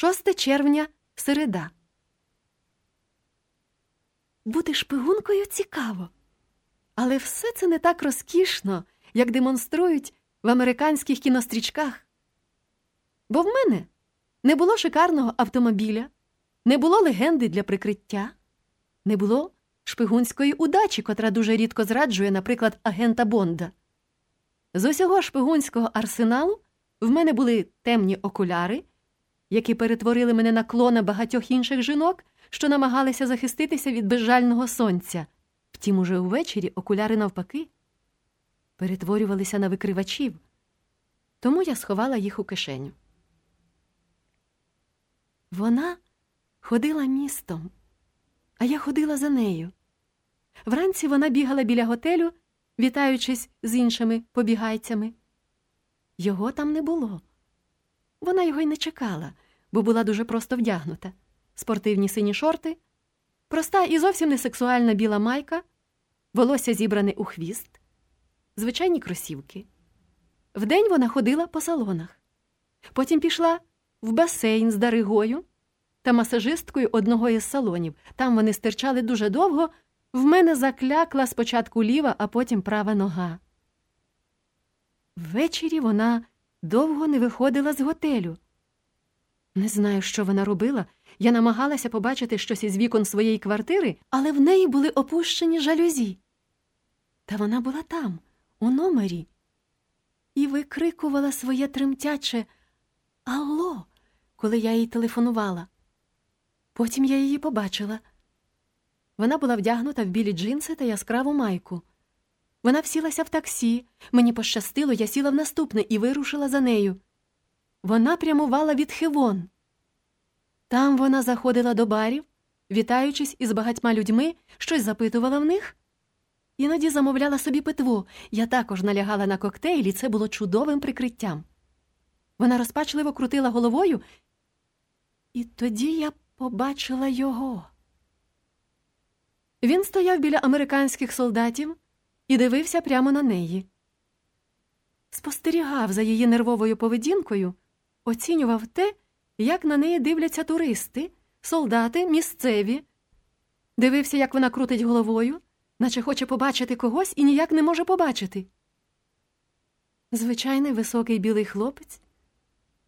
6 червня середа. Бути шпигункою цікаво. Але все це не так розкішно, як демонструють в американських кінострічках. Бо в мене не було шикарного автомобіля, не було легенди для прикриття, не було шпигунської удачі, котра дуже рідко зраджує, наприклад, агента Бонда. З усього шпигунського арсеналу в мене були темні окуляри, які перетворили мене на клона багатьох інших жінок, що намагалися захиститися від безжального сонця. Втім, уже увечері окуляри, навпаки, перетворювалися на викривачів, тому я сховала їх у кишеню. Вона ходила містом, а я ходила за нею. Вранці вона бігала біля готелю, вітаючись з іншими побігайцями. Його там не було. Вона його й не чекала, бо була дуже просто вдягнута. Спортивні сині шорти, проста і зовсім не сексуальна біла майка, волосся зібране у хвіст, звичайні кросівки. Вдень вона ходила по салонах. Потім пішла в басейн з Даригою та масажисткою одного із салонів. Там вони стирчали дуже довго. В мене заклякла спочатку ліва, а потім права нога. Ввечері вона довго не виходила з готелю. Не знаю, що вона робила. Я намагалася побачити щось із вікон своєї квартири, але в неї були опущені жалюзі. Та вона була там, у номері, і викрикувала своє тремтяче Алло, коли я їй телефонувала. Потім я її побачила. Вона була вдягнута в білі джинси та яскраву майку. Вона всілася в таксі. Мені пощастило, я сіла в наступне і вирушила за нею. Вона прямувала від Хевон. Там вона заходила до барів, вітаючись із багатьма людьми, щось запитувала в них. Іноді замовляла собі питво. Я також налягала на коктейль, і це було чудовим прикриттям. Вона розпачливо крутила головою, і тоді я побачила його. Він стояв біля американських солдатів і дивився прямо на неї. Спостерігав за її нервовою поведінкою, оцінював те, як на неї дивляться туристи, солдати, місцеві. Дивився, як вона крутить головою, наче хоче побачити когось і ніяк не може побачити. Звичайний високий білий хлопець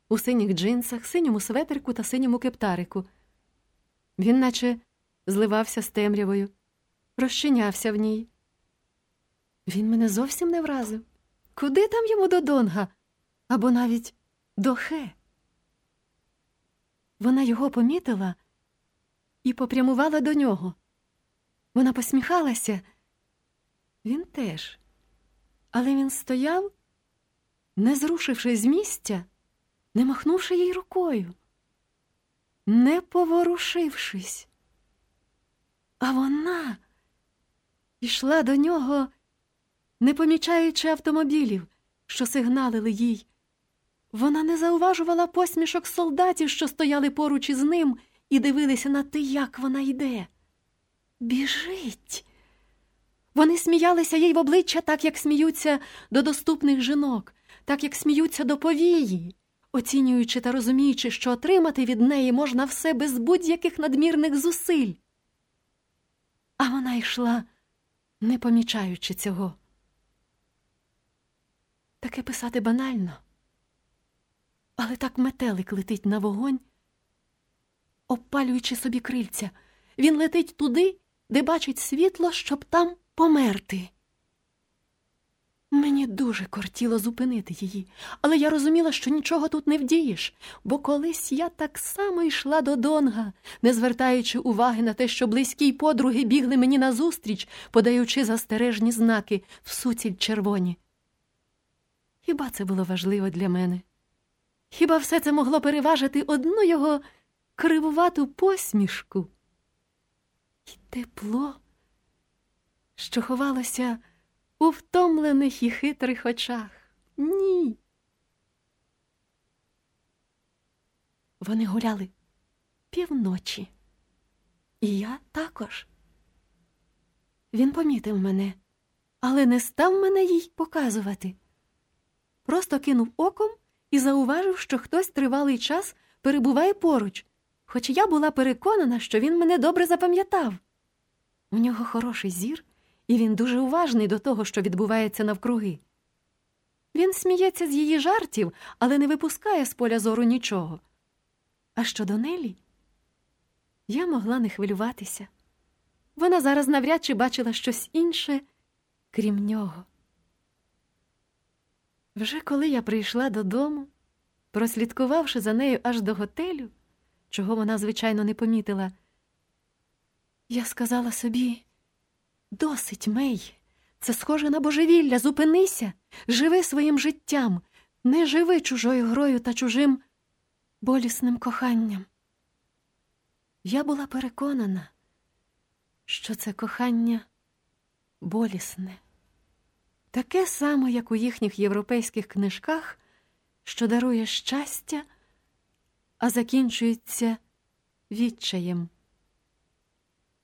у синіх джинсах, синьому светрику та синьому кептарику. Він наче зливався з темрявою, розчинявся в ній. Він мене зовсім не вразив. Куди там йому до Донга або навіть до Хе? Вона його помітила і попрямувала до нього. Вона посміхалася. Він теж. Але він стояв, не зрушившись з місця, не махнувши їй рукою, не поворушившись. А вона йшла до нього, не помічаючи автомобілів, що сигналили їй. Вона не зауважувала посмішок солдатів, що стояли поруч із ним, і дивилися на те, як вона йде. Біжить. Вони сміялися їй в обличчя так, як сміються до доступних жінок, так як сміються до повії, оцінюючи та розуміючи, що отримати від неї можна все без будь-яких надмірних зусиль. А вона йшла, не помічаючи цього. Таке писати банально. Але так метелик летить на вогонь, обпалюючи собі крильця. Він летить туди, де бачить світло, щоб там померти. Мені дуже кортіло зупинити її, але я розуміла, що нічого тут не вдієш, бо колись я так само йшла до Донга, не звертаючи уваги на те, що близькі й подруги бігли мені назустріч, подаючи застережні знаки в суціль червоні. Хіба це було важливо для мене? Хіба все це могло переважити одну його кривувату посмішку? І тепло, що ховалося у втомлених і хитрих очах. Ні. Вони гуляли півночі, і я також. Він помітив мене, але не став мене їй показувати. Просто кинув оком і зауважив, що хтось тривалий час перебуває поруч, хоч я була переконана, що він мене добре запам'ятав. У нього хороший зір, і він дуже уважний до того, що відбувається навкруги. Він сміється з її жартів, але не випускає з поля зору нічого. А щодо Нелі, я могла не хвилюватися. Вона зараз навряд чи бачила щось інше, крім нього. Вже коли я прийшла додому, прослідкувавши за нею аж до готелю, чого вона, звичайно, не помітила, я сказала собі досить, Мей, це схоже на божевілля, зупинися, живи своїм життям, не живи чужою грою та чужим болісним коханням. Я була переконана, що це кохання болісне, таке саме, як у їхніх європейських книжках, що дарує щастя, а закінчується відчаєм.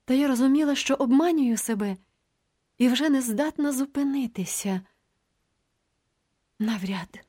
Та я розуміла, що обманюю себе і вже не здатна зупинитися. Навряд.